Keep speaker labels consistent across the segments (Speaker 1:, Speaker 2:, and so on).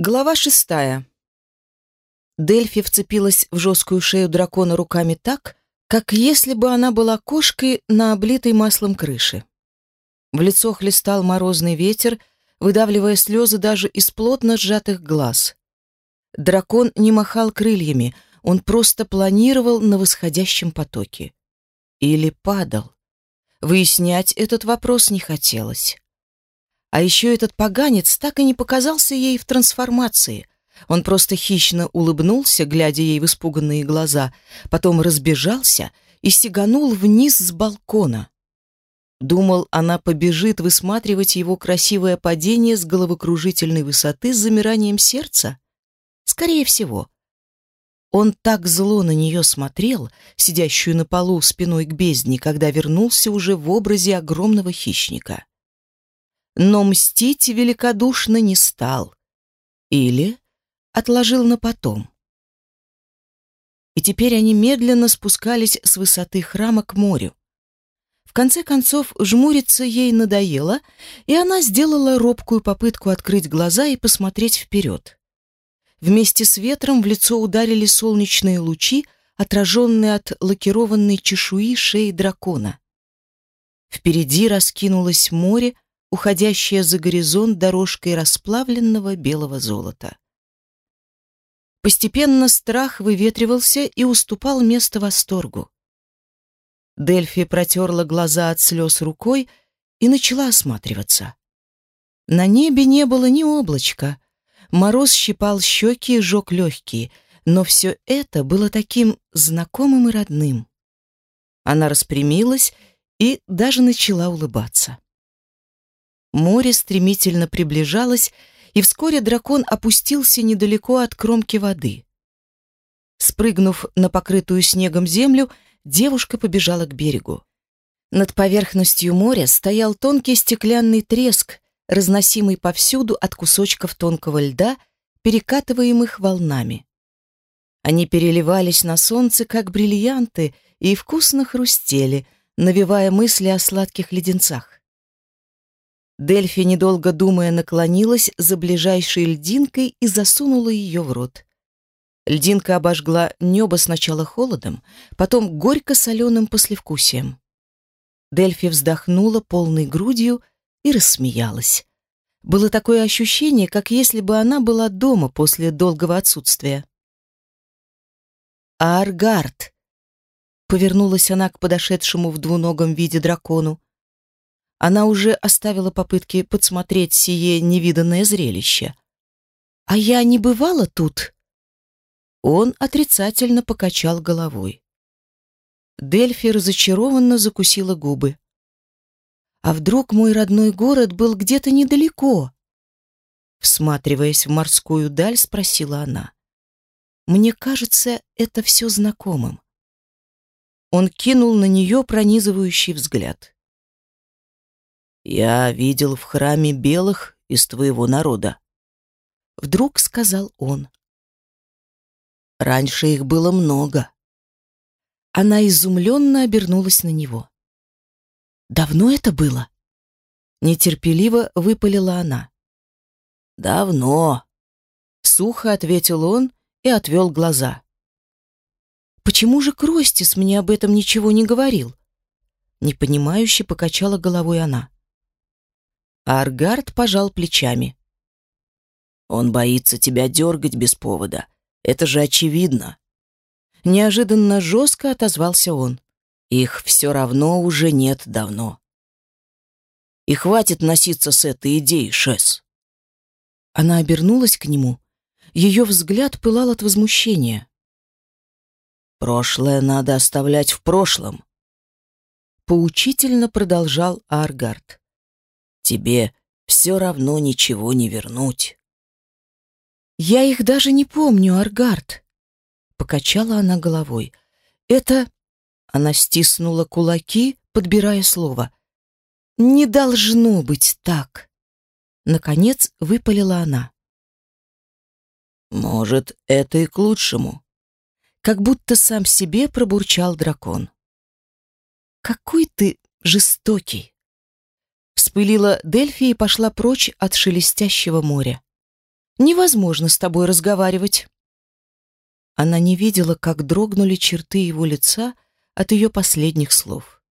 Speaker 1: Глава шестая. Дельфи вцепилась в жесткую шею дракона руками так, как если бы она была кошкой на облитой маслом крыше. В лицо хлестал морозный ветер, выдавливая слезы даже из плотно сжатых глаз. Дракон не махал крыльями, он просто планировал на восходящем потоке. Или падал. Выяснять этот вопрос не хотелось. А еще этот поганец так и не показался ей в трансформации. Он просто хищно улыбнулся, глядя ей в испуганные глаза, потом разбежался и сиганул вниз с балкона. Думал, она побежит высматривать его красивое падение с головокружительной высоты с замиранием сердца? Скорее всего. Он так зло на нее смотрел, сидящую на полу спиной к бездне, когда вернулся уже в образе огромного хищника но мстить великодушно не стал. Или отложил на потом. И теперь они медленно спускались с высоты храма к морю. В конце концов, жмуриться ей надоело, и она сделала робкую попытку открыть глаза и посмотреть вперед. Вместе с ветром в лицо ударили солнечные лучи, отраженные от лакированной чешуи шеи дракона. Впереди раскинулось море, уходящая за горизонт дорожкой расплавленного белого золота. Постепенно страх выветривался и уступал место восторгу. Дельфи протерла глаза от слез рукой и начала осматриваться. На небе не было ни облачка. Мороз щипал щеки и жег легкие, но все это было таким знакомым и родным. Она распрямилась и даже начала улыбаться. Море стремительно приближалось, и вскоре дракон опустился недалеко от кромки воды. Спрыгнув на покрытую снегом землю, девушка побежала к берегу. Над поверхностью моря стоял тонкий стеклянный треск, разносимый повсюду от кусочков тонкого льда, перекатываемых волнами. Они переливались на солнце, как бриллианты, и вкусно хрустели, навевая мысли о сладких леденцах. Дельфи, недолго думая, наклонилась за ближайшей льдинкой и засунула ее в рот. Льдинка обожгла небо сначала холодом, потом горько-соленым послевкусием. Дельфи вздохнула полной грудью и рассмеялась. Было такое ощущение, как если бы она была дома после долгого отсутствия. «Аргард!» — повернулась она к подошедшему в двуногом виде дракону. Она уже оставила попытки подсмотреть сие невиданное зрелище. «А я не бывала тут?» Он отрицательно покачал головой. Дельфи разочарованно закусила губы. «А вдруг мой родной город был где-то недалеко?» Всматриваясь в морскую даль, спросила она. «Мне кажется, это все знакомым». Он кинул на нее пронизывающий взгляд.
Speaker 2: «Я видел в храме белых из твоего народа», — вдруг сказал он. «Раньше их было много».
Speaker 1: Она изумленно обернулась на него. «Давно это было?» Нетерпеливо выпалила она.
Speaker 2: «Давно», — сухо ответил он и отвел глаза.
Speaker 1: «Почему же Кростис мне об этом ничего не говорил?» Непонимающе покачала головой она а Аргард пожал плечами.
Speaker 2: «Он боится тебя дергать без повода. Это же очевидно».
Speaker 1: Неожиданно жестко отозвался он.
Speaker 2: «Их все равно уже нет давно. И хватит носиться с этой идеей, Шес».
Speaker 1: Она обернулась к нему. Ее взгляд пылал от возмущения.
Speaker 2: «Прошлое надо оставлять в прошлом», — поучительно продолжал Аргард тебе все равно ничего не вернуть.
Speaker 1: Я их даже не помню, Аргард. Покачала она головой. Это... Она стиснула кулаки, подбирая слово. Не должно быть так. Наконец выпалила она.
Speaker 2: Может, это и к лучшему.
Speaker 1: Как будто сам себе пробурчал дракон. Какой ты жестокий. Вспылила Дельфи и пошла прочь от шелестящего моря. Невозможно с тобой разговаривать. Она не видела, как дрогнули черты его лица от ее последних слов.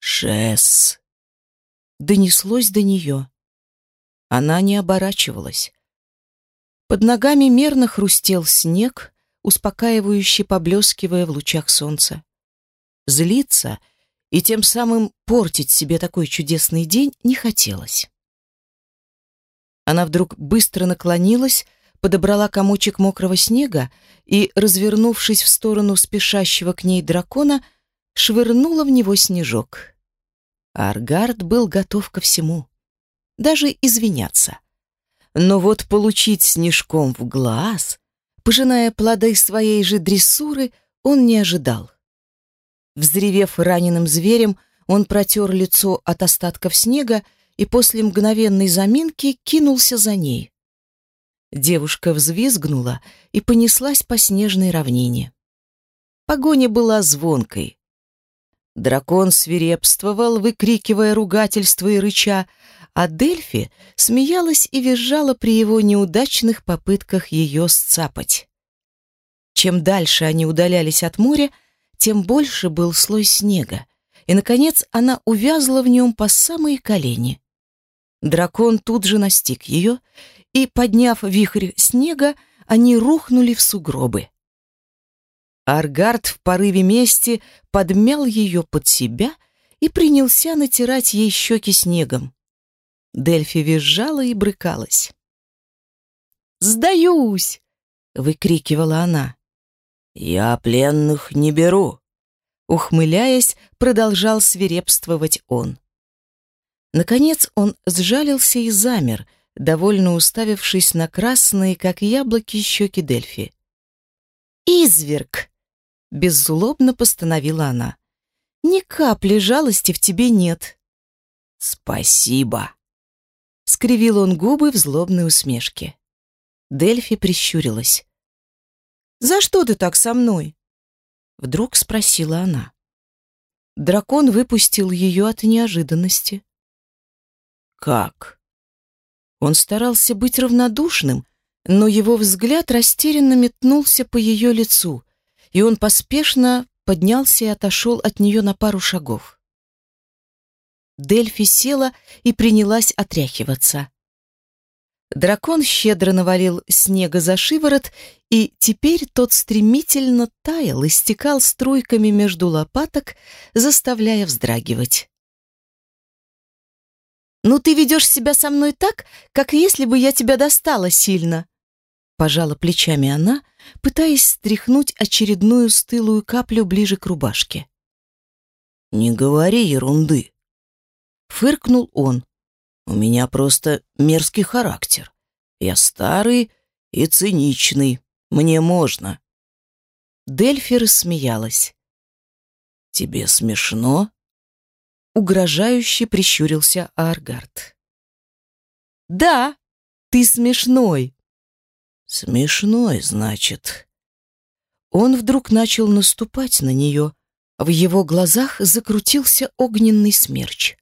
Speaker 2: «Шесс!»
Speaker 1: Донеслось до нее. Она не оборачивалась. Под ногами мерно хрустел снег, успокаивающе поблескивая в лучах солнца. Злиться и тем самым портить себе такой чудесный день не хотелось. Она вдруг быстро наклонилась, подобрала комочек мокрого снега и, развернувшись в сторону спешащего к ней дракона, швырнула в него снежок. Аргард был готов ко всему, даже извиняться. Но вот получить снежком в глаз, пожиная плоды своей же дрессуры, он не ожидал. Взревев раненым зверем, он протер лицо от остатков снега и после мгновенной заминки кинулся за ней. Девушка взвизгнула и понеслась по снежной равнине. Погоня была звонкой. Дракон свирепствовал, выкрикивая ругательства и рыча, а Дельфи смеялась и визжала при его неудачных попытках ее сцапать. Чем дальше они удалялись от моря, тем больше был слой снега, и, наконец, она увязла в нем по самые колени. Дракон тут же настиг ее, и, подняв вихрь снега, они рухнули в сугробы. Аргард в порыве мести подмял ее под себя и принялся натирать ей щеки снегом. Дельфи визжала и брыкалась. «Сдаюсь!» — выкрикивала она.
Speaker 2: «Я пленных не беру!»
Speaker 1: Ухмыляясь, продолжал свирепствовать он. Наконец он сжалился и замер, довольно уставившись на красные, как яблоки, щеки Дельфи. «Изверг!» — беззлобно постановила она. «Ни капли жалости в тебе нет».
Speaker 2: «Спасибо!»
Speaker 1: Скривил он губы в злобной усмешке. Дельфи прищурилась. «За что ты так со мной?» Вдруг спросила она. Дракон выпустил ее от неожиданности.
Speaker 2: «Как?»
Speaker 1: Он старался быть равнодушным, но его взгляд растерянно метнулся по ее лицу, и он поспешно поднялся и отошел от нее на пару шагов. Дельфи села и принялась отряхиваться. Дракон щедро навалил снега за шиворот, и теперь тот стремительно таял и стекал струйками между лопаток, заставляя вздрагивать. «Ну ты ведешь себя со мной так, как если бы я тебя достала сильно», пожала плечами она, пытаясь стряхнуть очередную стылую каплю ближе к рубашке.
Speaker 2: «Не говори ерунды»,
Speaker 1: Фыркнул он.
Speaker 2: «У меня просто мерзкий характер. Я старый и циничный. Мне можно».
Speaker 1: Дельфи рассмеялась.
Speaker 2: «Тебе смешно?»
Speaker 1: Угрожающе прищурился Аргард. «Да, ты смешной».
Speaker 2: «Смешной, значит».
Speaker 1: Он вдруг начал наступать на нее. В его глазах закрутился огненный смерч.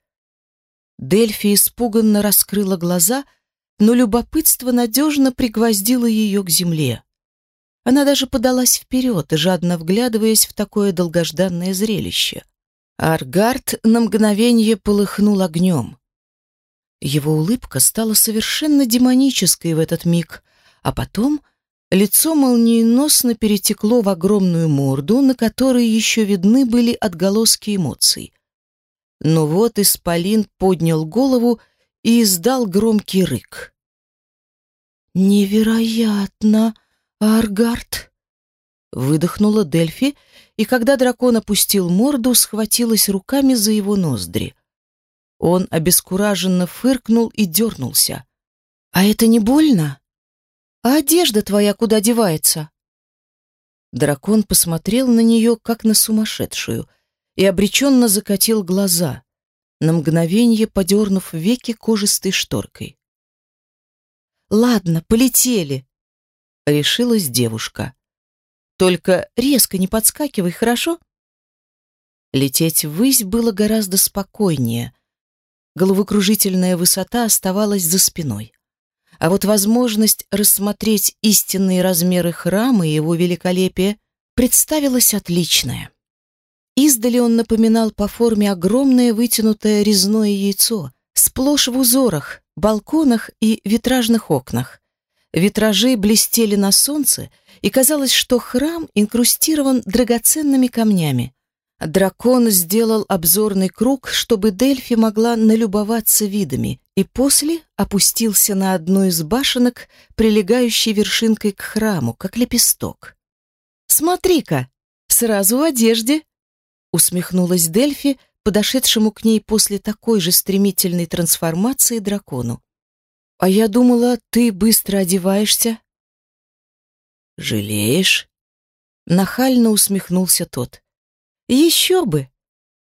Speaker 1: Дельфи испуганно раскрыла глаза, но любопытство надежно пригвоздило ее к земле. Она даже подалась вперед, жадно вглядываясь в такое долгожданное зрелище. Аргард на мгновение полыхнул огнем. Его улыбка стала совершенно демонической в этот миг, а потом лицо молниеносно перетекло в огромную морду, на которой еще видны были отголоски эмоций. Но вот Исполин поднял голову и издал громкий рык. «Невероятно, Аргард!» Выдохнула Дельфи, и когда дракон опустил морду, схватилась руками за его ноздри. Он обескураженно фыркнул и дернулся. «А это не больно? А одежда твоя куда девается?» Дракон посмотрел на нее, как на сумасшедшую — и обреченно закатил глаза, на мгновение подернув веки кожистой шторкой. «Ладно, полетели», — решилась девушка. «Только резко не подскакивай, хорошо?» Лететь ввысь было гораздо спокойнее. Головокружительная высота оставалась за спиной. А вот возможность рассмотреть истинные размеры храма и его великолепие представилась отличная. Издали он напоминал по форме огромное вытянутое резное яйцо, сплошь в узорах, балконах и витражных окнах. Витражи блестели на солнце, и казалось, что храм инкрустирован драгоценными камнями. Дракон сделал обзорный круг, чтобы Дельфи могла налюбоваться видами, и после опустился на одну из башенок, прилегающей вершинкой к храму, как лепесток. «Смотри-ка, сразу в одежде!» Усмехнулась Дельфи, подошедшему к ней после такой же стремительной трансформации дракону. «А я думала, ты быстро одеваешься».
Speaker 2: «Жалеешь?»
Speaker 1: Нахально усмехнулся тот. «Еще бы!»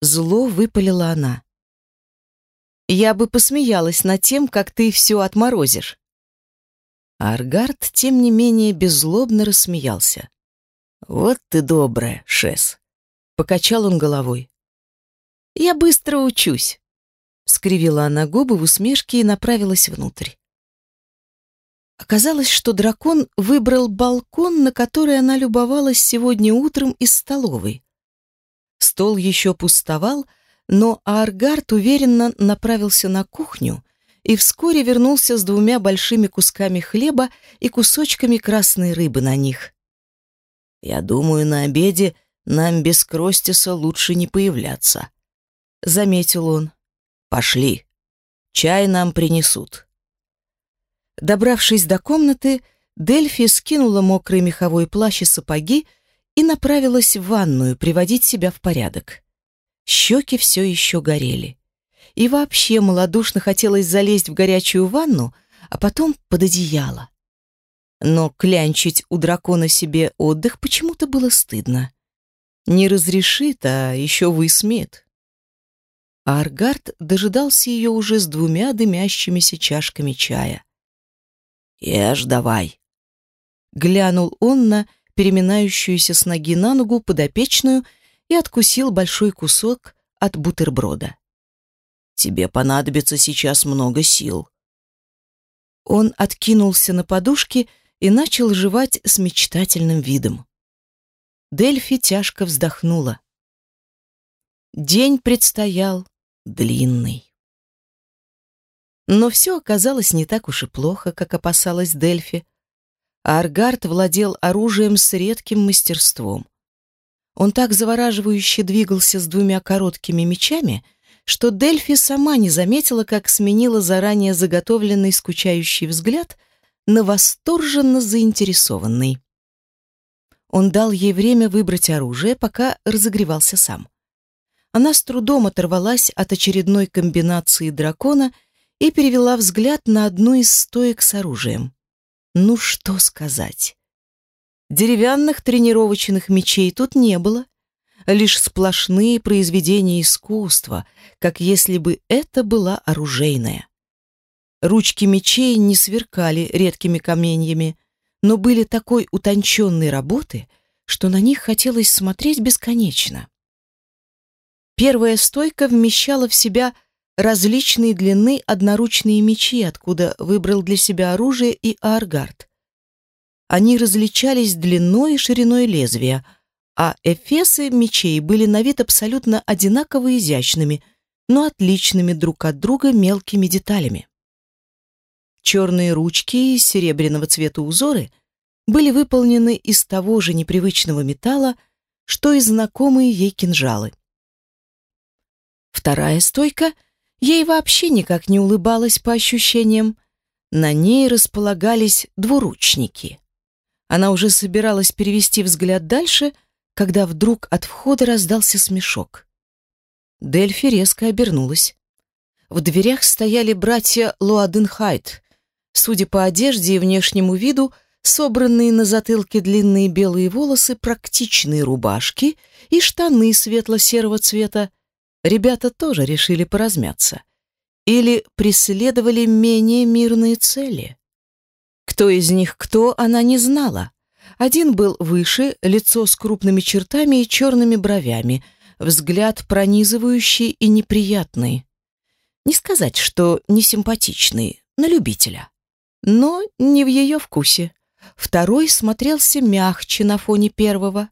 Speaker 1: Зло выпалила она. «Я бы посмеялась над тем, как ты все отморозишь». Аргард, тем не менее, беззлобно рассмеялся.
Speaker 2: «Вот ты добрая, Шес.
Speaker 1: Покачал он головой. «Я быстро учусь», — скривила она губы в усмешке и направилась внутрь. Оказалось, что дракон выбрал балкон, на который она любовалась сегодня утром из столовой. Стол еще пустовал, но Аргард уверенно направился на кухню и вскоре вернулся с двумя большими кусками хлеба и кусочками красной рыбы на них.
Speaker 2: «Я думаю, на обеде нам без Кростиса лучше не появляться», — заметил он. «Пошли. Чай нам принесут».
Speaker 1: Добравшись до комнаты, Дельфи скинула мокрый меховой плащ и сапоги и направилась в ванную приводить себя в порядок. Щеки все еще горели. И вообще малодушно хотелось залезть в горячую ванну, а потом под одеяло. Но клянчить у дракона себе отдых почему-то было стыдно. Не разрешит, а еще высмеет. А Аргард дожидался ее уже с двумя дымящимися чашками чая.
Speaker 2: «Ешь давай!»
Speaker 1: Глянул он на переминающуюся с ноги на ногу подопечную и откусил большой кусок от бутерброда.
Speaker 2: «Тебе понадобится сейчас много сил».
Speaker 1: Он откинулся на подушки и начал жевать с мечтательным видом. Дельфи тяжко вздохнула. День предстоял длинный. Но все оказалось не так уж и плохо, как опасалась Дельфи. Аргард владел оружием с редким мастерством. Он так завораживающе двигался с двумя короткими мечами, что Дельфи сама не заметила, как сменила заранее заготовленный скучающий взгляд на восторженно заинтересованный. Он дал ей время выбрать оружие, пока разогревался сам. Она с трудом оторвалась от очередной комбинации дракона и перевела взгляд на одну из стоек с оружием. Ну что сказать? Деревянных тренировочных мечей тут не было, лишь сплошные произведения искусства, как если бы это была оружейная. Ручки мечей не сверкали редкими каменьями, но были такой утонченной работы, что на них хотелось смотреть бесконечно. Первая стойка вмещала в себя различные длины одноручные мечи, откуда выбрал для себя оружие и Аргард. Они различались длиной и шириной лезвия, а эфесы мечей были на вид абсолютно одинаково изящными, но отличными друг от друга мелкими деталями. Черные ручки и серебряного цвета узоры были выполнены из того же непривычного металла, что и знакомые ей кинжалы. Вторая стойка ей вообще никак не улыбалась по ощущениям. На ней располагались двуручники. Она уже собиралась перевести взгляд дальше, когда вдруг от входа раздался смешок. Дельфи резко обернулась. В дверях стояли братья Луаденхайт, Судя по одежде и внешнему виду, собранные на затылке длинные белые волосы, практичные рубашки и штаны светло-серого цвета, ребята тоже решили поразмяться. Или преследовали менее мирные цели. Кто из них кто, она не знала. Один был выше, лицо с крупными чертами и черными бровями, взгляд пронизывающий и неприятный. Не сказать, что несимпатичный, на любителя. Но не в ее вкусе. Второй смотрелся мягче на фоне первого.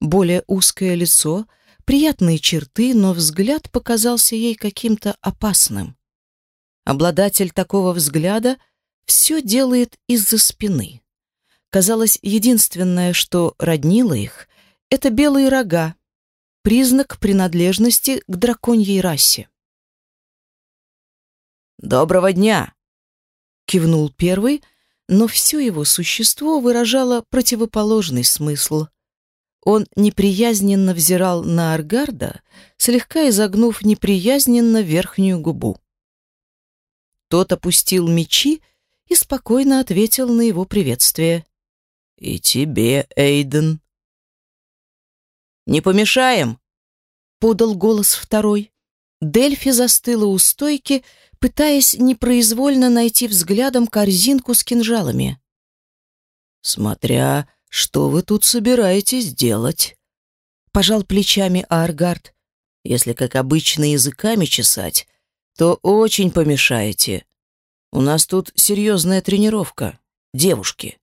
Speaker 1: Более узкое лицо, приятные черты, но взгляд показался ей каким-то опасным. Обладатель такого взгляда все делает из-за спины. Казалось, единственное, что роднило их, это белые рога, признак принадлежности к драконьей расе.
Speaker 2: «Доброго дня!»
Speaker 1: — кивнул первый, но все его существо выражало противоположный смысл. Он неприязненно взирал на Аргарда, слегка изогнув неприязненно верхнюю губу. Тот опустил мечи и спокойно ответил на его приветствие.
Speaker 2: «И тебе, Эйден».
Speaker 1: «Не помешаем?» — подал голос второй. Дельфи застыла у стойки, пытаясь непроизвольно найти взглядом корзинку с кинжалами.
Speaker 2: «Смотря, что вы тут собираетесь делать?»
Speaker 1: Пожал плечами Аргард.
Speaker 2: «Если, как обычно, языками чесать, то очень помешаете. У нас тут серьезная тренировка. Девушки».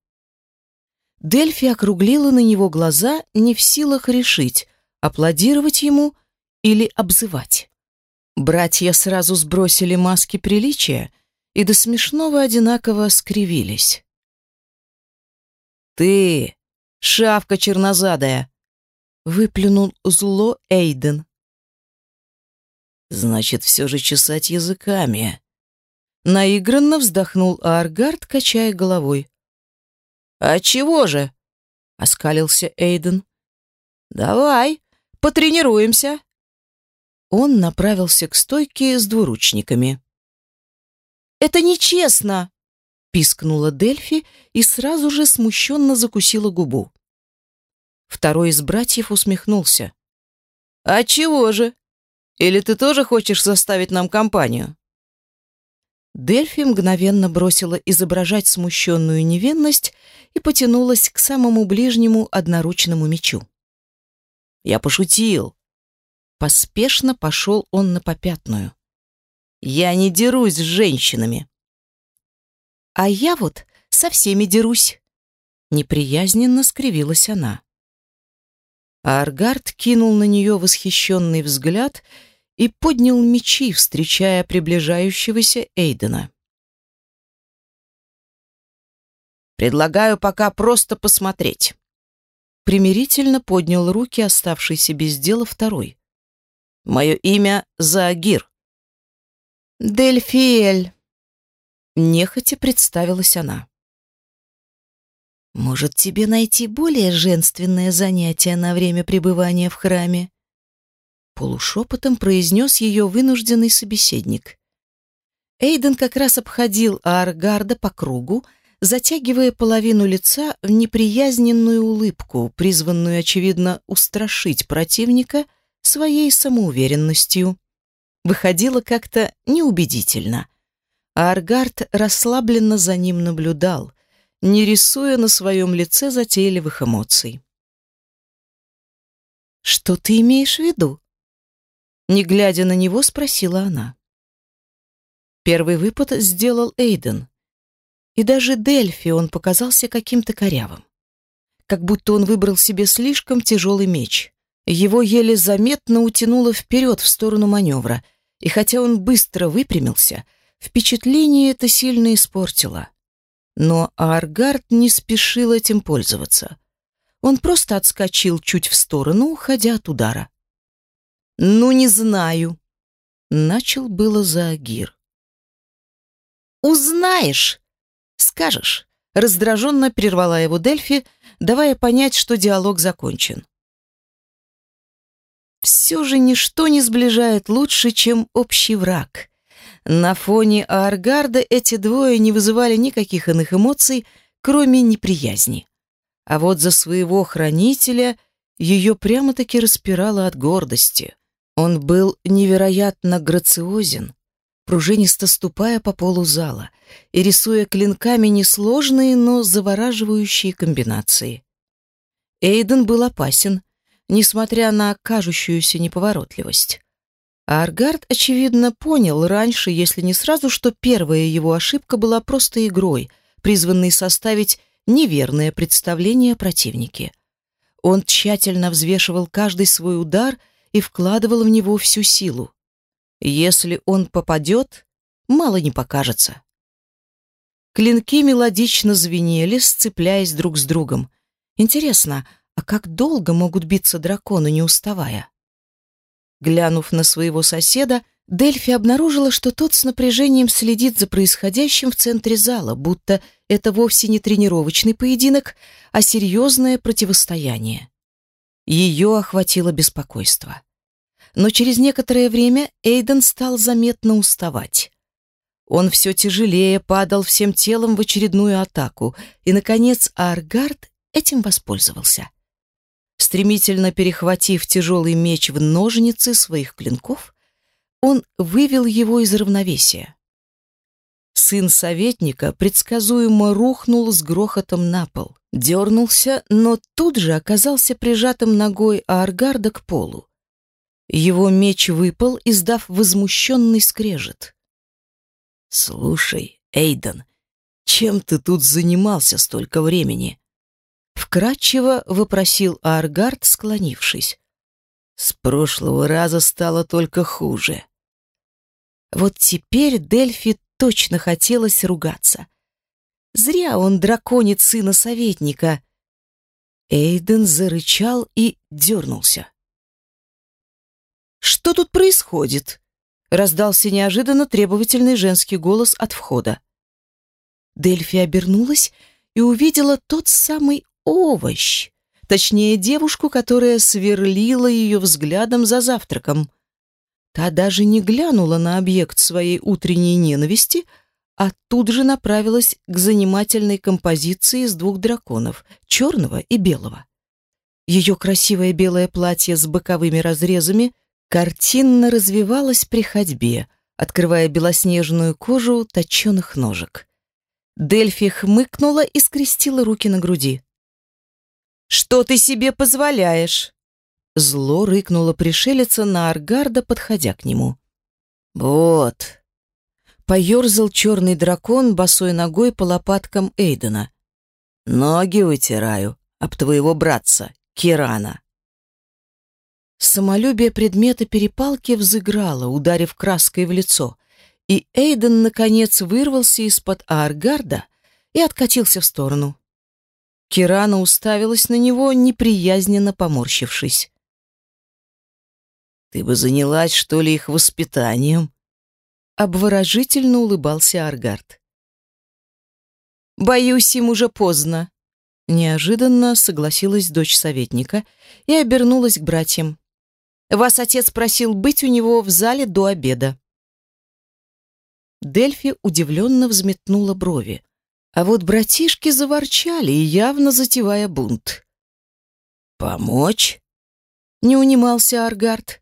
Speaker 1: Дельфи округлила на него глаза, не в силах решить, аплодировать ему или обзывать. Братья сразу сбросили маски приличия и до смешного одинаково скривились.
Speaker 2: «Ты, шавка чернозадая!» — выплюнул зло Эйден. «Значит, все же чесать языками».
Speaker 1: Наигранно вздохнул Аргард, качая головой.
Speaker 2: «А чего же?» — оскалился Эйден. «Давай, потренируемся».
Speaker 1: Он направился к стойке с двуручниками.
Speaker 2: «Это нечестно!»
Speaker 1: — пискнула Дельфи и сразу же смущенно закусила губу. Второй из братьев усмехнулся.
Speaker 2: «А чего же? Или ты тоже хочешь составить нам компанию?»
Speaker 1: Дельфи мгновенно бросила изображать смущенную невинность и потянулась к самому ближнему одноручному мечу.
Speaker 2: «Я пошутил!»
Speaker 1: Поспешно пошел он на попятную.
Speaker 2: «Я не дерусь с женщинами!»
Speaker 1: «А я вот со всеми дерусь!» Неприязненно скривилась она. Аргард кинул на нее восхищенный взгляд и поднял мечи, встречая приближающегося Эйдена.
Speaker 2: «Предлагаю пока просто посмотреть».
Speaker 1: Примирительно поднял руки оставшийся без дела второй.
Speaker 2: «Мое имя Заагир».
Speaker 1: «Дельфиэль», — нехотя представилась она. «Может, тебе найти более женственное занятие на время пребывания в храме?» полушепотом произнес ее вынужденный собеседник. Эйден как раз обходил Ааргарда по кругу, затягивая половину лица в неприязненную улыбку, призванную, очевидно, устрашить противника своей самоуверенностью. Выходило как-то неубедительно. Аргард расслабленно за ним наблюдал, не рисуя на своем лице затейливых эмоций. «Что ты имеешь в виду?» Не глядя на него, спросила она. Первый выпад сделал Эйден. И даже Дельфи он показался каким-то корявым. Как будто он выбрал себе слишком тяжелый меч. Его еле заметно утянуло вперед в сторону маневра, и хотя он быстро выпрямился, впечатление это сильно испортило. Но Аргард не спешил этим пользоваться. Он просто отскочил чуть в сторону, уходя от удара. «Ну, не знаю», — начал было Заагир. «Узнаешь, скажешь», — раздраженно прервала его Дельфи, давая понять, что диалог закончен. Все же ничто не сближает лучше, чем общий враг. На фоне Ааргарда эти двое не вызывали никаких иных эмоций, кроме неприязни. А вот за своего хранителя ее прямо-таки распирало от гордости. Он был невероятно грациозен, пружинисто ступая по полу зала и рисуя клинками несложные, но завораживающие комбинации. Эйден был опасен, несмотря на кажущуюся неповоротливость. А Аргард, очевидно, понял раньше, если не сразу, что первая его ошибка была просто игрой, призванный составить неверное представление о противнике. Он тщательно взвешивал каждый свой удар и вкладывал в него всю силу. Если он попадет, мало не покажется. Клинки мелодично звенели, сцепляясь друг с другом. Интересно, а как долго могут биться драконы, не уставая? Глянув на своего соседа, Дельфи обнаружила, что тот с напряжением следит за происходящим в центре зала, будто это вовсе не тренировочный поединок, а серьезное противостояние. Ее охватило беспокойство. Но через некоторое время Эйден стал заметно уставать. Он все тяжелее падал всем телом в очередную атаку, и, наконец, Аргард этим воспользовался. Стремительно перехватив тяжелый меч в ножницы своих клинков, он вывел его из равновесия. Сын советника предсказуемо рухнул с грохотом на пол, дернулся, но тут же оказался прижатым ногой Аргарда к полу. Его меч выпал, издав возмущенный скрежет.
Speaker 2: «Слушай, Эйден, чем ты тут занимался столько времени?»
Speaker 1: Вкратчиво вопросил Аргард, склонившись.
Speaker 2: «С прошлого раза стало только хуже».
Speaker 1: Вот теперь Дельфи точно хотелось ругаться. Зря он драконит сына советника. Эйден зарычал и дернулся. «Что тут происходит?» раздался неожиданно требовательный женский голос от входа. Дельфи обернулась и увидела тот самый овощ, точнее девушку, которая сверлила ее взглядом за завтраком. Та даже не глянула на объект своей утренней ненависти, а тут же направилась к занимательной композиции из двух драконов, черного и белого. Ее красивое белое платье с боковыми разрезами картинно развивалась при ходьбе, открывая белоснежную кожу точеных ножек. Дельфи хмыкнула и скрестила руки на груди. «Что ты себе позволяешь?» Зло рыкнула пришелица на Аргарда, подходя к нему.
Speaker 2: «Вот!»
Speaker 1: Поерзал черный дракон босой ногой по лопаткам Эйдена.
Speaker 2: «Ноги вытираю об твоего братца, Кирана».
Speaker 1: Самолюбие предмета перепалки взыграло, ударив краской в лицо, и Эйден, наконец, вырвался из-под Ааргарда и откатился в сторону. Кирана уставилась на него, неприязненно поморщившись.
Speaker 2: «Ты бы занялась, что ли, их воспитанием?»
Speaker 1: Обворожительно улыбался Аргард. «Боюсь, им уже поздно», — неожиданно согласилась дочь советника и обернулась к братьям. Вас отец просил быть у него в зале до обеда. Дельфи удивленно взметнула брови. А вот братишки заворчали, явно затевая бунт.
Speaker 2: «Помочь?»
Speaker 1: — не унимался Аргард.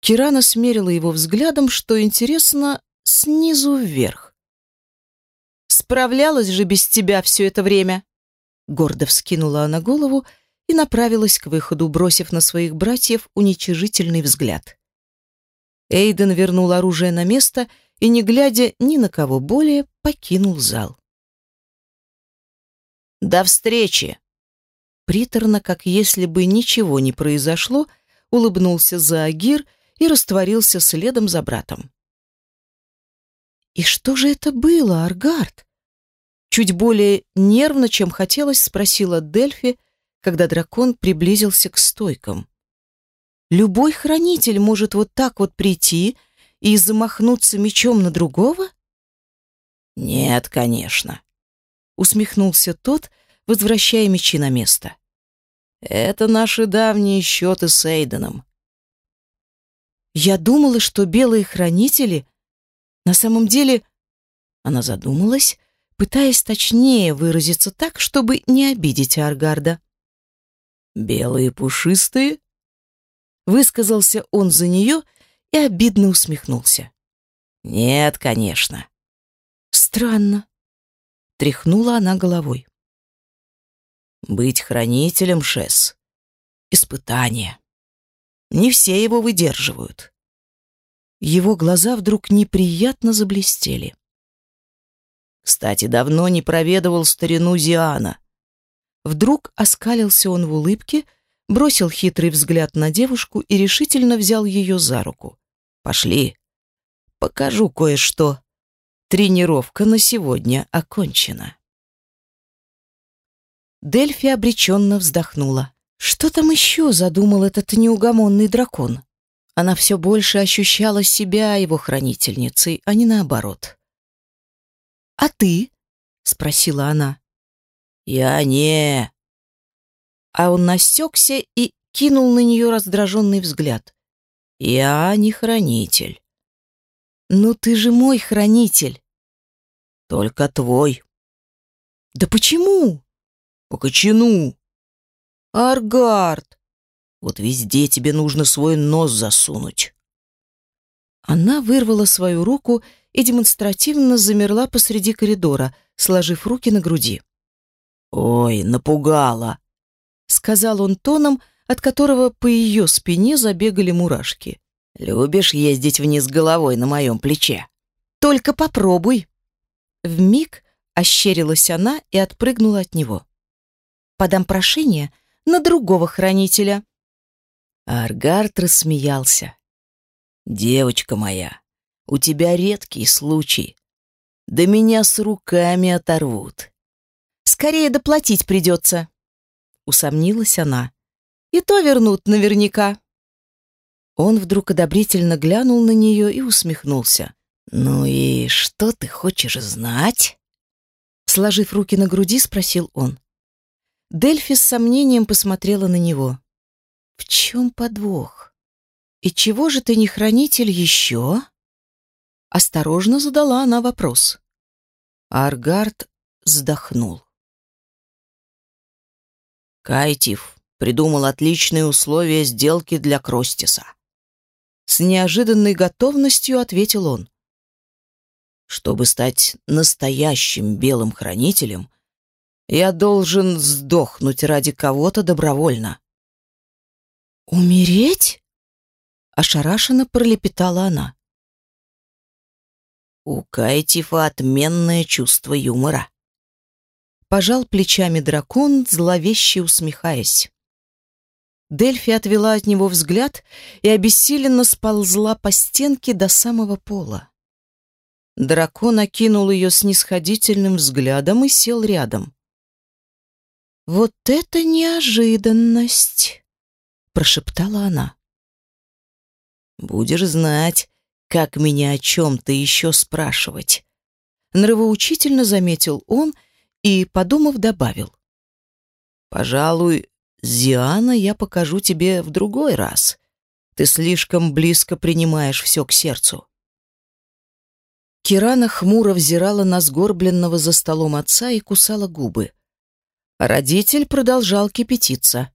Speaker 1: Кирана смерила его взглядом, что интересно, снизу вверх. «Справлялась же без тебя все это время!» Гордо вскинула она голову и направилась к выходу, бросив на своих братьев уничижительный взгляд. Эйден вернул оружие на место и, не глядя ни на кого более, покинул зал.
Speaker 2: «До встречи!»
Speaker 1: Приторно, как если бы ничего не произошло, улыбнулся Заагир и растворился следом за братом. «И что же это было, Аргард?» Чуть более нервно, чем хотелось, спросила Дельфи, когда дракон приблизился к стойкам. Любой хранитель может вот так вот прийти и замахнуться мечом на другого?
Speaker 2: Нет, конечно,
Speaker 1: усмехнулся тот, возвращая мечи на место.
Speaker 2: Это наши давние счеты с Эйденом.
Speaker 1: Я думала, что белые хранители на самом деле она задумалась, пытаясь точнее выразиться так, чтобы не обидеть Аргарда.
Speaker 2: «Белые пушистые?»
Speaker 1: Высказался он за нее и обидно усмехнулся.
Speaker 2: «Нет, конечно».
Speaker 1: «Странно», — тряхнула она головой.
Speaker 2: «Быть хранителем, Шес, испытание. Не все его выдерживают».
Speaker 1: Его глаза вдруг неприятно заблестели.
Speaker 2: Кстати, давно не проведывал старину Зиана.
Speaker 1: Вдруг оскалился он в улыбке, бросил хитрый взгляд на девушку и решительно взял ее за руку.
Speaker 2: «Пошли. Покажу кое-что. Тренировка на сегодня окончена».
Speaker 1: Дельфи обреченно вздохнула. Что там еще задумал этот неугомонный дракон? Она все больше ощущала себя его хранительницей, а не наоборот. «А ты?» — спросила она.
Speaker 2: «Я не...»
Speaker 1: А он насекся и кинул на нее раздраженный взгляд.
Speaker 2: «Я не хранитель».
Speaker 1: «Ну ты же мой хранитель».
Speaker 2: «Только твой».
Speaker 1: «Да почему?»
Speaker 2: «По кочану».
Speaker 1: «Аргард!»
Speaker 2: Вот везде тебе нужно свой нос засунуть.
Speaker 1: Она вырвала свою руку и демонстративно замерла посреди коридора, сложив руки на груди.
Speaker 2: «Ой, напугала!»
Speaker 1: — сказал он тоном, от которого по ее спине забегали мурашки.
Speaker 2: «Любишь ездить вниз головой на моем плече?»
Speaker 1: «Только попробуй!» Вмиг ощерилась она и отпрыгнула от него. «Подам прошение на другого хранителя».
Speaker 2: Аргард рассмеялся. «Девочка моя, у тебя редкий случай. Да меня с руками оторвут».
Speaker 1: «Скорее доплатить придется», — усомнилась она. «И то вернут наверняка». Он вдруг одобрительно глянул на нее и усмехнулся.
Speaker 2: «Ну и что ты хочешь знать?»
Speaker 1: Сложив руки на груди, спросил он. Дельфи с сомнением посмотрела на него. В чем подвох? И чего же ты не хранитель еще? Осторожно задала она вопрос. Аргард вздохнул.
Speaker 2: Кайтив придумал отличные условия сделки для Кростиса.
Speaker 1: С неожиданной готовностью ответил он.
Speaker 2: Чтобы стать настоящим белым хранителем, я должен сдохнуть ради кого-то добровольно.
Speaker 1: «Умереть?» — ошарашенно пролепетала она.
Speaker 2: У Кайтифа отменное чувство юмора.
Speaker 1: Пожал плечами дракон, зловеще усмехаясь. Дельфи отвела от него взгляд и обессиленно сползла по стенке до самого пола. Дракон окинул ее снисходительным взглядом и сел рядом. «Вот это неожиданность!» прошептала она.
Speaker 2: Будешь знать, как меня о чем-то еще спрашивать.
Speaker 1: Нравоучительно заметил он и, подумав, добавил.
Speaker 2: Пожалуй, Зиана я покажу тебе в другой раз. Ты слишком близко принимаешь все к сердцу.
Speaker 1: Кирана хмуро взирала на сгорбленного за столом отца и кусала губы. Родитель продолжал кипятиться.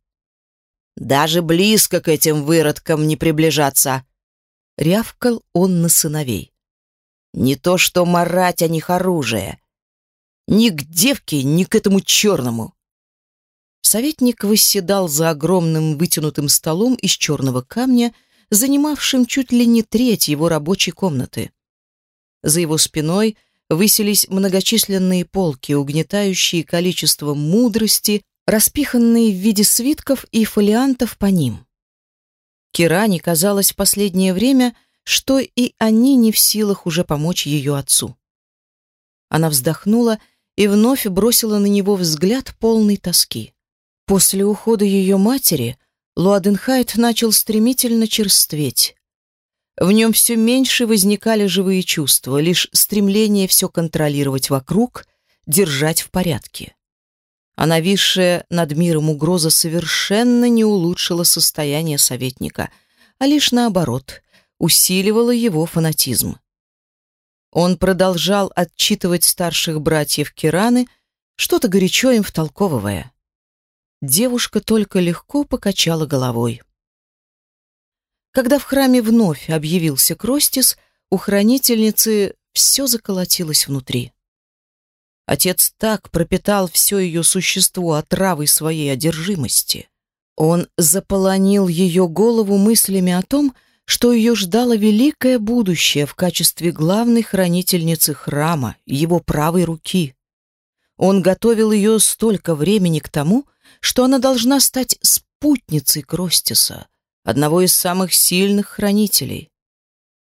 Speaker 2: Даже близко к этим выродкам не приближаться!»
Speaker 1: Рявкал он на сыновей.
Speaker 2: «Не то что марать о них оружие. Ни к девке, ни к этому черному!»
Speaker 1: Советник восседал за огромным вытянутым столом из черного камня, занимавшим чуть ли не треть его рабочей комнаты. За его спиной высились многочисленные полки, угнетающие количеством мудрости, распиханные в виде свитков и фолиантов по ним. Киране казалось в последнее время, что и они не в силах уже помочь ее отцу. Она вздохнула и вновь бросила на него взгляд полный тоски. После ухода ее матери Луаденхайт начал стремительно черстветь. В нем все меньше возникали живые чувства, лишь стремление все контролировать вокруг, держать в порядке а нависшая над миром угроза совершенно не улучшила состояние советника, а лишь наоборот, усиливала его фанатизм. Он продолжал отчитывать старших братьев Кираны, что-то горячо им втолковывая. Девушка только легко покачала головой. Когда в храме вновь объявился Кростис, у хранительницы все заколотилось внутри. Отец так пропитал все ее существо отравой своей одержимости. Он заполонил ее голову мыслями о том, что ее ждало великое будущее в качестве главной хранительницы храма, его правой руки. Он готовил ее столько времени к тому, что она должна стать спутницей Кростиса, одного из самых сильных хранителей.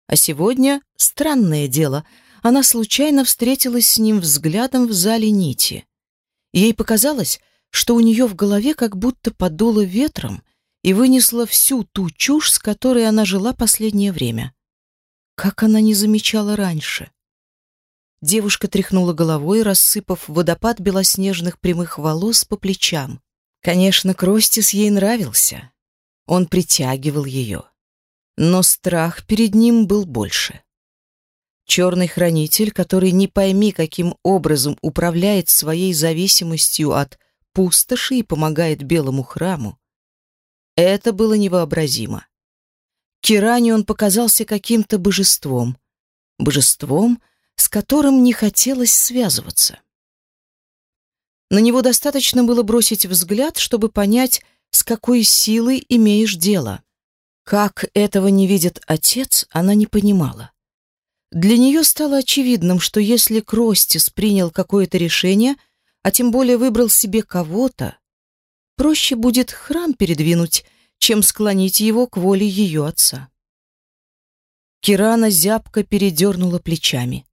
Speaker 1: А сегодня, странное дело, она случайно встретилась с ним взглядом в зале нити. Ей показалось, что у нее в голове как будто подуло ветром и вынесло всю ту чушь, с которой она жила последнее время. Как она не замечала раньше? Девушка тряхнула головой, рассыпав водопад белоснежных прямых волос по плечам. Конечно, Кростис ей нравился. Он притягивал ее. Но страх перед ним был больше. Черный хранитель, который не пойми каким образом управляет своей зависимостью от пустоши и помогает белому храму. Это было невообразимо. Киране он показался каким-то божеством. Божеством, с которым не хотелось связываться. На него достаточно было бросить взгляд, чтобы понять, с какой силой имеешь дело. Как этого не видит отец, она не понимала. Для нее стало очевидным, что если Кростис принял какое-то решение, а тем более выбрал себе кого-то, проще будет храм передвинуть, чем склонить его к воле ее отца. Кирана зябко передернула плечами.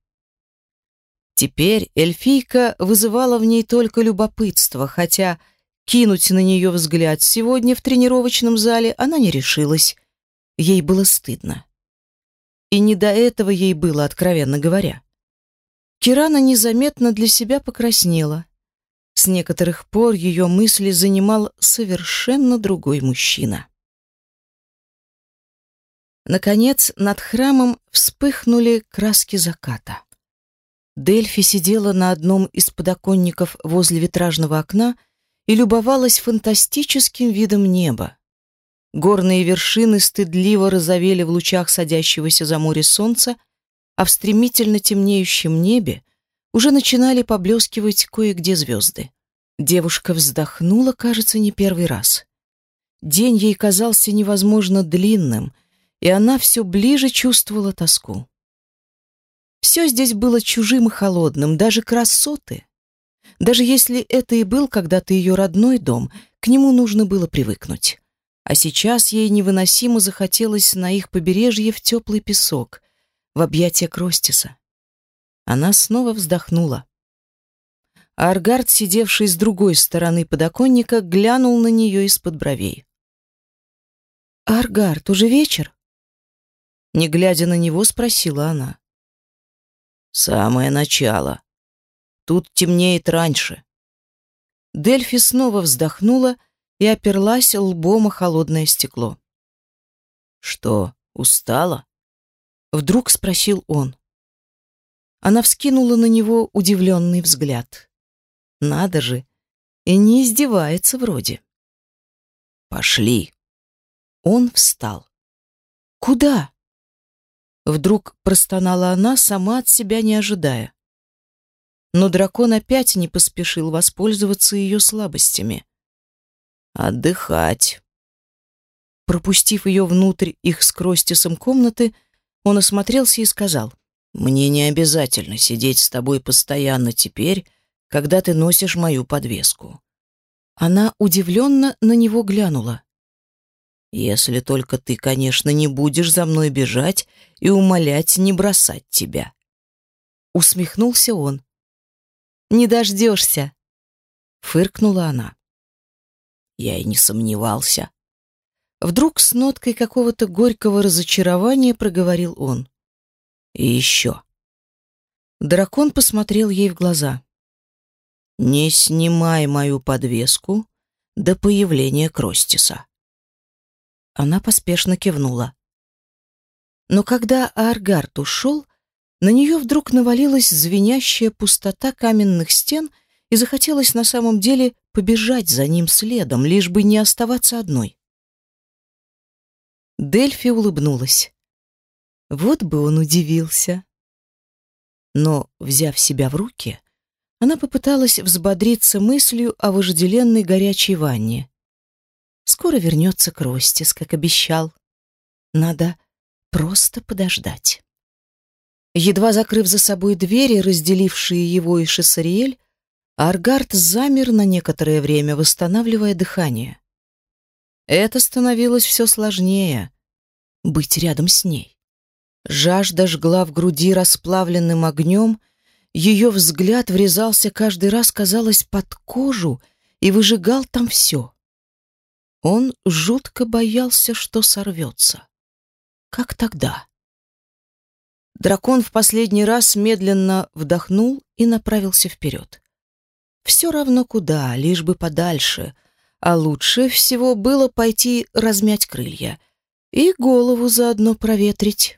Speaker 1: Теперь эльфийка вызывала в ней только любопытство, хотя кинуть на нее взгляд сегодня в тренировочном зале она не решилась. Ей было стыдно. И не до этого ей было, откровенно говоря. Кирана незаметно для себя покраснела. С некоторых пор ее мысли занимал совершенно другой мужчина. Наконец, над храмом вспыхнули краски заката. Дельфи сидела на одном из подоконников возле витражного окна и любовалась фантастическим видом неба. Горные вершины стыдливо розовели в лучах садящегося за море солнца, а в стремительно темнеющем небе уже начинали поблескивать кое-где звезды. Девушка вздохнула, кажется, не первый раз. День ей казался невозможно длинным, и она все ближе чувствовала тоску. Все здесь было чужим и холодным, даже красоты. Даже если это и был когда-то ее родной дом, к нему нужно было привыкнуть. А сейчас ей невыносимо захотелось на их побережье в теплый песок, в объятия Кростиса. Она снова вздохнула. Аргард, сидевший с другой стороны подоконника, глянул на нее из-под бровей. «Аргард, уже вечер?» Не глядя на него, спросила она. «Самое начало. Тут темнеет раньше». Дельфи снова вздохнула и оперлась лбом о холодное стекло. «Что, устала?» Вдруг спросил он. Она вскинула на него удивленный взгляд. «Надо же! И не издевается вроде». «Пошли!» Он встал. «Куда?» Вдруг простонала она, сама от себя не ожидая. Но дракон опять не поспешил воспользоваться ее слабостями. Отдыхать. Пропустив ее внутрь их с Кростисом комнаты, он осмотрелся и сказал, «Мне не обязательно сидеть с тобой постоянно теперь, когда ты носишь мою подвеску». Она удивленно на него глянула. «Если только ты, конечно, не будешь за мной бежать и умолять не бросать тебя». Усмехнулся он. «Не дождешься», — фыркнула она. Я и не сомневался. Вдруг с ноткой какого-то горького разочарования проговорил он. И еще. Дракон посмотрел ей в глаза. «Не снимай мою подвеску до появления Кростиса». Она поспешно кивнула. Но когда Аргард ушел, на нее вдруг навалилась звенящая пустота каменных стен — и захотелось на самом деле побежать за ним следом, лишь бы не оставаться одной. Дельфи улыбнулась. Вот бы он удивился. Но, взяв себя в руки, она попыталась взбодриться мыслью о вожделенной горячей ванне. Скоро вернется Кростис, как обещал. Надо просто подождать. Едва закрыв за собой двери, разделившие его и Шессариэль, Аргард замер на некоторое время, восстанавливая дыхание. Это становилось все сложнее — быть рядом с ней. Жажда жгла в груди расплавленным огнем, ее взгляд врезался каждый раз, казалось, под кожу и выжигал там все. Он жутко боялся, что сорвется. Как тогда? Дракон в последний раз медленно вдохнул и направился вперед. Все равно куда, лишь бы подальше, а лучше всего было пойти размять крылья и голову заодно проветрить.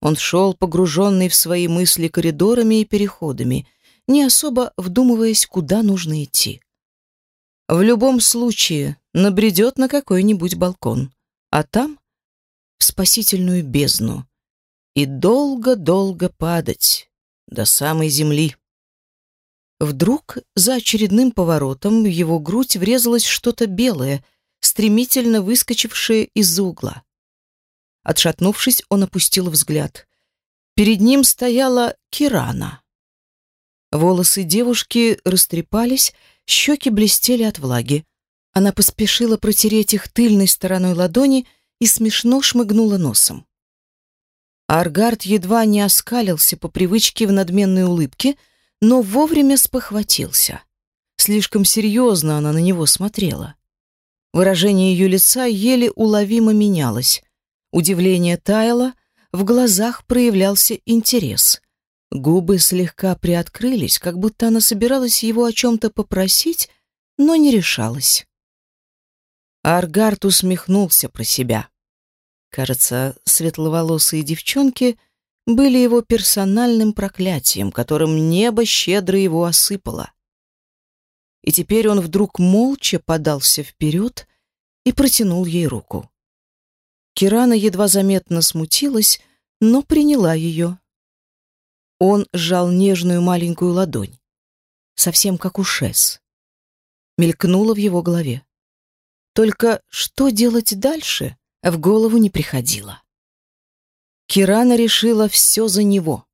Speaker 1: Он шел, погруженный в свои мысли коридорами и переходами, не особо вдумываясь, куда нужно идти. В любом случае набредет на какой-нибудь балкон, а там — в спасительную бездну, и долго-долго падать до самой земли. Вдруг за очередным поворотом в его грудь врезалось что-то белое, стремительно выскочившее из-за угла. Отшатнувшись, он опустил взгляд. Перед ним стояла Кирана. Волосы девушки растрепались, щеки блестели от влаги. Она поспешила протереть их тыльной стороной ладони и смешно шмыгнула носом. Аргард едва не оскалился по привычке в надменной улыбке, но вовремя спохватился. Слишком серьезно она на него смотрела. Выражение ее лица еле уловимо менялось. Удивление таяло, в глазах проявлялся интерес. Губы слегка приоткрылись, как будто она собиралась его о чем-то попросить, но не решалась. Аргард усмехнулся про себя. Кажется, светловолосые девчонки были его персональным проклятием, которым небо щедро его осыпало. И теперь он вдруг молча подался вперед и протянул ей руку. Кирана едва заметно смутилась, но приняла ее. Он сжал нежную маленькую ладонь, совсем как у Шес. Мелькнуло в его голове. Только что делать дальше? в голову не приходило. Кирана решила все за него.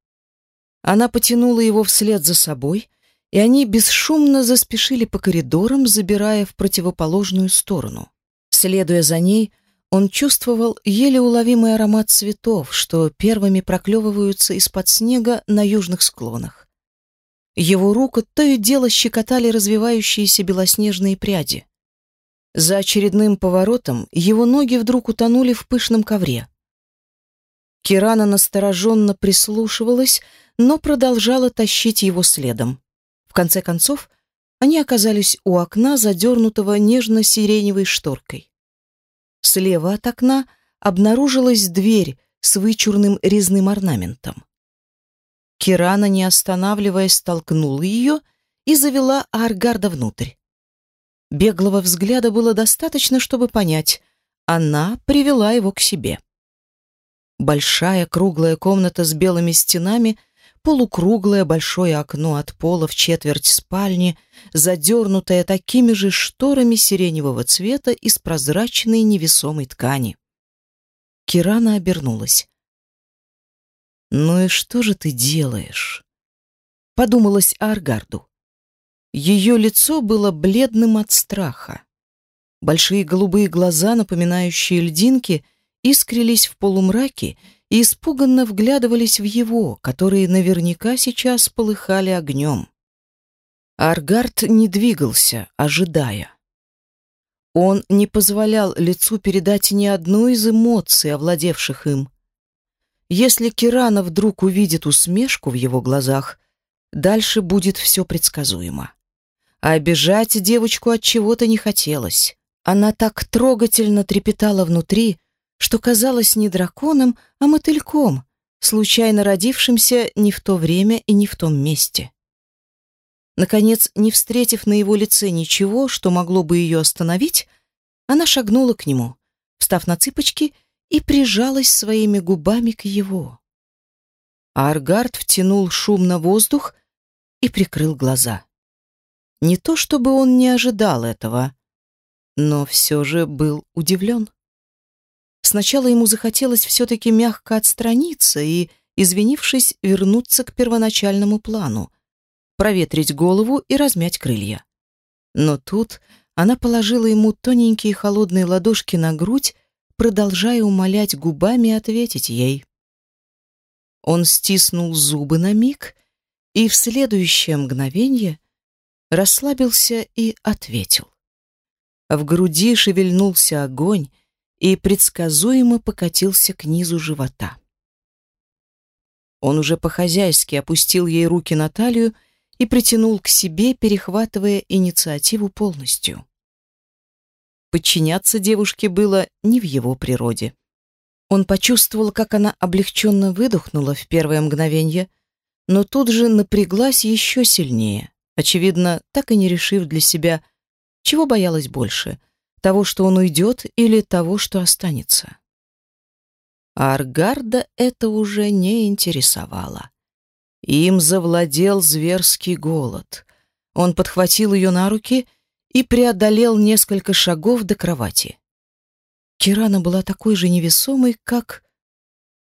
Speaker 1: Она потянула его вслед за собой, и они бесшумно заспешили по коридорам, забирая в противоположную сторону. Следуя за ней, он чувствовал еле уловимый аромат цветов, что первыми проклевываются из-под снега на южных склонах. Его руку то и дело щекотали развивающиеся белоснежные пряди. За очередным поворотом его ноги вдруг утонули в пышном ковре. Кирана настороженно прислушивалась, но продолжала тащить его следом. В конце концов, они оказались у окна, задернутого нежно-сиреневой шторкой. Слева от окна обнаружилась дверь с вычурным резным орнаментом. Кирана, не останавливаясь, толкнула ее и завела Аргарда внутрь. Беглого взгляда было достаточно, чтобы понять. Она привела его к себе. Большая круглая комната с белыми стенами, полукруглое большое окно от пола в четверть спальни, задернутое такими же шторами сиреневого цвета из прозрачной невесомой ткани. Кирана обернулась. «Ну и что же ты делаешь?» Подумалось Аргарду. Ее лицо было бледным от страха. Большие голубые глаза, напоминающие льдинки, искрились в полумраке и испуганно вглядывались в его, которые наверняка сейчас полыхали огнем. Аргард не двигался, ожидая. Он не позволял лицу передать ни одну из эмоций, овладевших им. Если Кирана вдруг увидит усмешку в его глазах, дальше будет все предсказуемо а обижать девочку от чего-то не хотелось. Она так трогательно трепетала внутри, что казалась не драконом, а мотыльком, случайно родившимся не в то время и не в том месте. Наконец, не встретив на его лице ничего, что могло бы ее остановить, она шагнула к нему, встав на цыпочки и прижалась своими губами к его. Аргард втянул шумно воздух и прикрыл глаза. Не то чтобы он не ожидал этого, но все же был удивлен. Сначала ему захотелось все-таки мягко отстраниться и, извинившись, вернуться к первоначальному плану, проветрить голову и размять крылья. Но тут она положила ему тоненькие холодные ладошки на грудь, продолжая умолять губами ответить ей. Он стиснул зубы на миг и в следующее мгновение расслабился и ответил. В груди шевельнулся огонь и предсказуемо покатился к низу живота. Он уже по-хозяйски опустил ей руки на талию и притянул к себе, перехватывая инициативу полностью. Подчиняться девушке было не в его природе. Он почувствовал, как она облегченно выдохнула в первое мгновение, но тут же напряглась еще сильнее, очевидно, так и не решив для себя, чего боялась больше — того, что он уйдет, или того, что останется. А Аргарда это уже не интересовало. Им завладел зверский голод. Он подхватил ее на руки и преодолел несколько шагов до кровати. Кирана была такой же невесомой, как...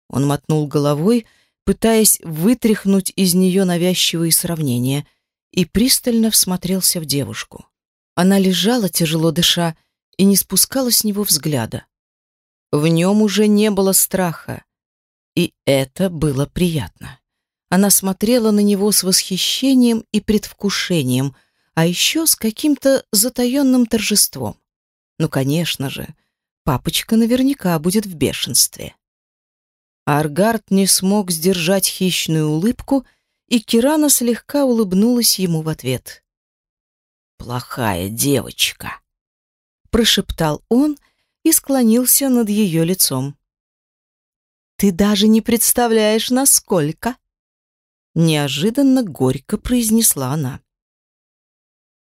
Speaker 1: Он мотнул головой, пытаясь вытряхнуть из нее навязчивые сравнения, и пристально всмотрелся в девушку. Она лежала, тяжело дыша, и не спускала с него взгляда. В нем уже не было страха, и это было приятно. Она смотрела на него с восхищением и предвкушением, а еще с каким-то затаенным торжеством. Ну, конечно же, папочка наверняка будет в бешенстве. Аргард не смог сдержать хищную улыбку, и Кирана слегка улыбнулась ему в ответ. «Плохая девочка», — прошептал он и склонился над ее лицом. «Ты даже не представляешь, насколько!» Неожиданно горько произнесла она.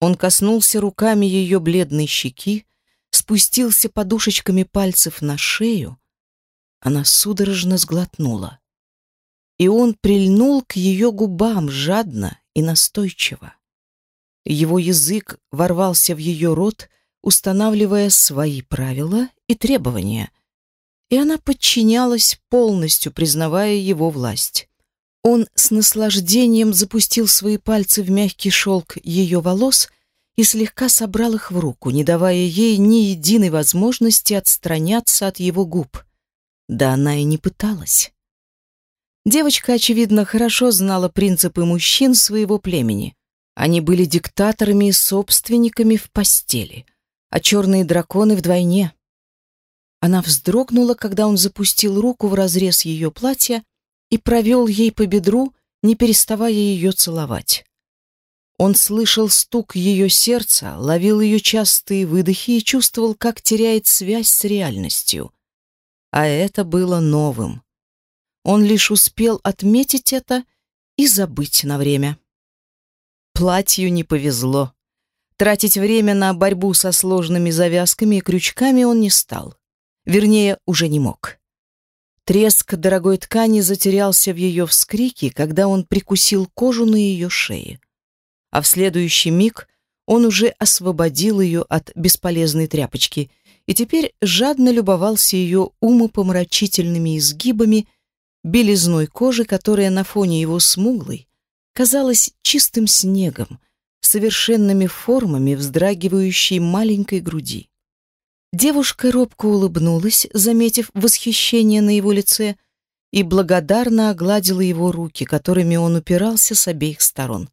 Speaker 1: Он коснулся руками ее бледной щеки, спустился подушечками пальцев на шею. Она судорожно сглотнула. И он прильнул к ее губам жадно и настойчиво. Его язык ворвался в ее рот, устанавливая свои правила и требования, и она подчинялась полностью, признавая его власть. Он с наслаждением запустил свои пальцы в мягкий шелк ее волос и слегка собрал их в руку, не давая ей ни единой возможности отстраняться от его губ. Да она и не пыталась. Девочка, очевидно, хорошо знала принципы мужчин своего племени. Они были диктаторами и собственниками в постели, а черные драконы вдвойне. Она вздрогнула, когда он запустил руку в разрез ее платья и провел ей по бедру, не переставая ее целовать. Он слышал стук ее сердца, ловил ее частые выдохи и чувствовал, как теряет связь с реальностью. А это было новым. Он лишь успел отметить это и забыть на время. Платью не повезло. Тратить время на борьбу со сложными завязками и крючками он не стал. Вернее, уже не мог. Треск дорогой ткани затерялся в ее вскрике, когда он прикусил кожу на ее шее. А в следующий миг он уже освободил ее от бесполезной тряпочки и теперь жадно любовался ее умопомрачительными изгибами, белизной кожи, которая на фоне его смуглой казалась чистым снегом, совершенными формами вздрагивающей маленькой груди. Девушка робко улыбнулась, заметив восхищение на его лице, и благодарно огладила его руки, которыми он упирался с обеих сторон.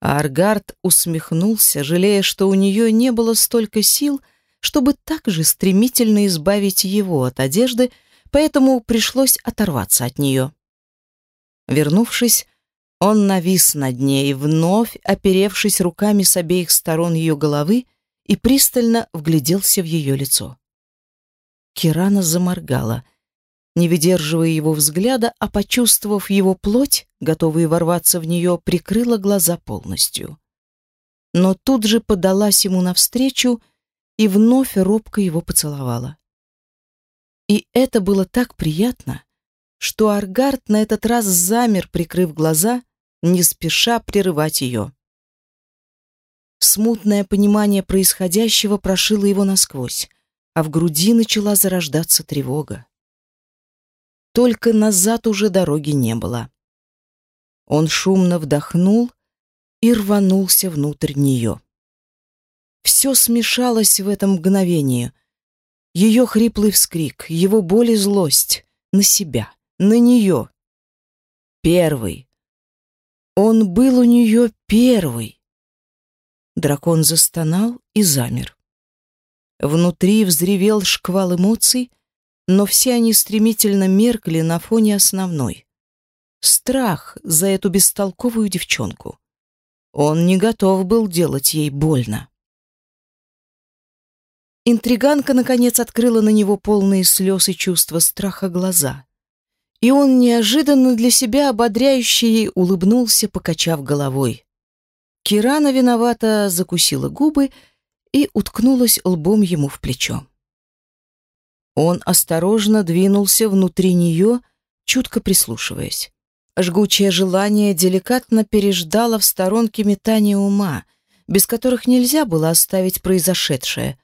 Speaker 1: А Аргард усмехнулся, жалея, что у нее не было столько сил, чтобы так же стремительно избавить его от одежды, поэтому пришлось оторваться от нее. Вернувшись, он навис над ней, вновь оперевшись руками с обеих сторон ее головы, и пристально вгляделся в ее лицо. Кирана заморгала, не выдерживая его взгляда, а почувствовав его плоть, готовая ворваться в нее, прикрыла глаза полностью. Но тут же подалась ему навстречу и вновь робко его поцеловала. И это было так приятно, что Аргард на этот раз замер, прикрыв глаза, не спеша прерывать ее. Смутное понимание происходящего прошило его насквозь. а в груди начала зарождаться тревога. Только назад уже дороги не было. Он шумно вдохнул и рванулся внутрь нее. Все смешалось в этом мгновении. Ее хриплый вскрик, его боль и злость на себя, на нее. Первый. Он был у нее первый. Дракон застонал и замер. Внутри взревел шквал эмоций, но все они стремительно меркли на фоне основной. Страх за эту бестолковую девчонку. Он не готов был делать ей больно. Интриганка, наконец, открыла на него полные слез и чувства страха глаза. И он неожиданно для себя ободряюще ей улыбнулся, покачав головой. Кирана виновато закусила губы и уткнулась лбом ему в плечо. Он осторожно двинулся внутри нее, чутко прислушиваясь. Жгучее желание деликатно переждало в сторонке метания ума, без которых нельзя было оставить произошедшее,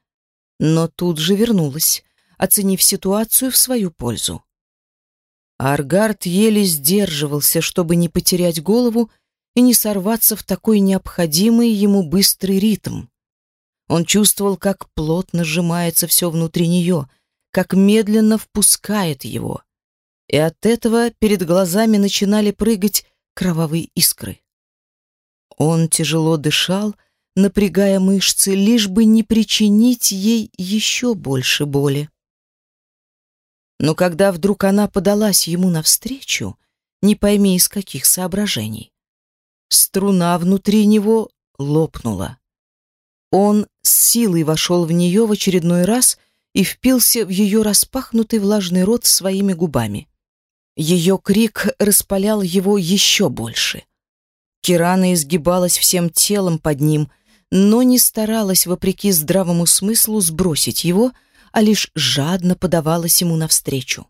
Speaker 1: но тут же вернулось, оценив ситуацию в свою пользу. Аргард еле сдерживался, чтобы не потерять голову и не сорваться в такой необходимый ему быстрый ритм. Он чувствовал, как плотно сжимается все внутри нее, как медленно впускает его и от этого перед глазами начинали прыгать кровавые искры. Он тяжело дышал, напрягая мышцы, лишь бы не причинить ей еще больше боли. Но когда вдруг она подалась ему навстречу, не пойми из каких соображений, струна внутри него лопнула. Он с силой вошел в нее в очередной раз и впился в ее распахнутый влажный рот своими губами. Ее крик распалял его еще больше. Кирана изгибалась всем телом под ним, но не старалась, вопреки здравому смыслу, сбросить его, а лишь жадно подавалась ему навстречу.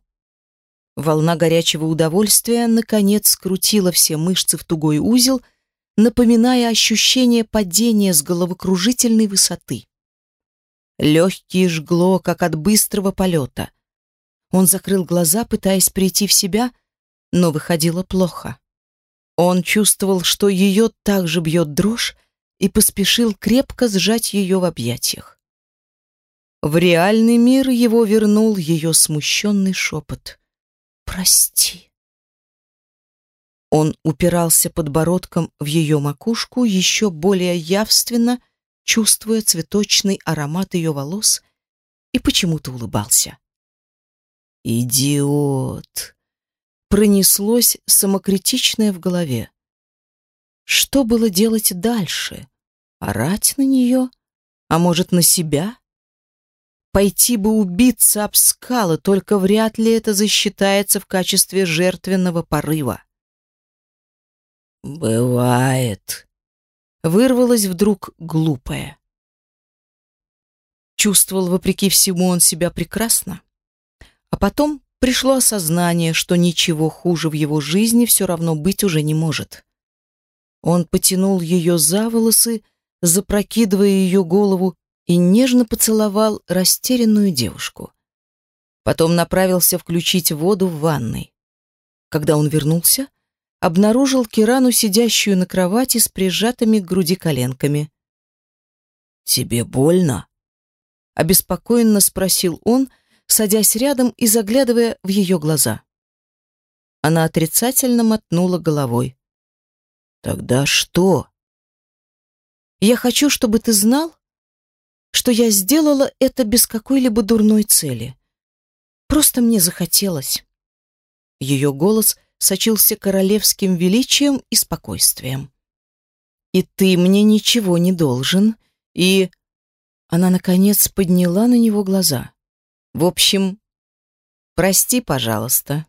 Speaker 1: Волна горячего удовольствия, наконец, скрутила все мышцы в тугой узел, напоминая ощущение падения с головокружительной высоты. Легкие жгло, как от быстрого полета. Он закрыл глаза, пытаясь прийти в себя, но выходило плохо. Он чувствовал, что ее также бьет дрожь, и поспешил крепко сжать ее в объятиях. В реальный мир его вернул ее смущенный шепот. «Прости». Он упирался подбородком в ее макушку, еще более явственно чувствуя цветочный аромат ее волос, и почему-то улыбался. «Идиот!» Пронеслось самокритичное в голове. Что было делать дальше? Орать на нее? А может, на себя? Пойти бы убиться об скалы, только вряд ли это засчитается в качестве жертвенного порыва. «Бывает», — вырвалось вдруг глупое. Чувствовал, вопреки всему, он себя прекрасно. А потом пришло осознание, что ничего хуже в его жизни все равно быть уже не может. Он потянул ее за волосы, запрокидывая ее голову, и нежно поцеловал растерянную девушку. Потом направился включить воду в ванной. Когда он вернулся, обнаружил Кирану, сидящую на кровати с прижатыми к груди коленками. «Тебе больно?» — обеспокоенно спросил он, — садясь рядом и заглядывая в ее глаза. Она отрицательно мотнула головой. «Тогда что?» «Я хочу, чтобы ты знал, что я сделала это без какой-либо дурной цели. Просто мне захотелось». Ее голос сочился королевским величием и спокойствием. «И ты мне ничего не должен, и...» Она, наконец, подняла на него глаза. В общем, прости, пожалуйста.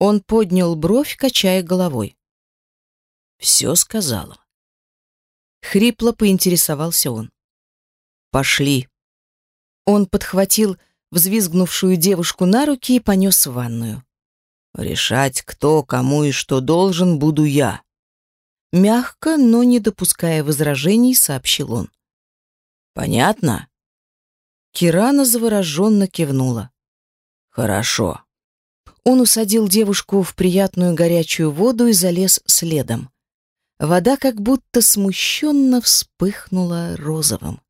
Speaker 1: Он поднял бровь, качая головой. Все сказала. Хрипло поинтересовался он. Пошли. Он подхватил взвизгнувшую девушку на руки и понес в ванную. Решать, кто, кому и что должен, буду я. Мягко, но не допуская возражений, сообщил он. Понятно? Кирана завороженно кивнула.
Speaker 2: «Хорошо».
Speaker 1: Он усадил девушку в приятную горячую воду и залез следом. Вода как будто смущенно вспыхнула розовым.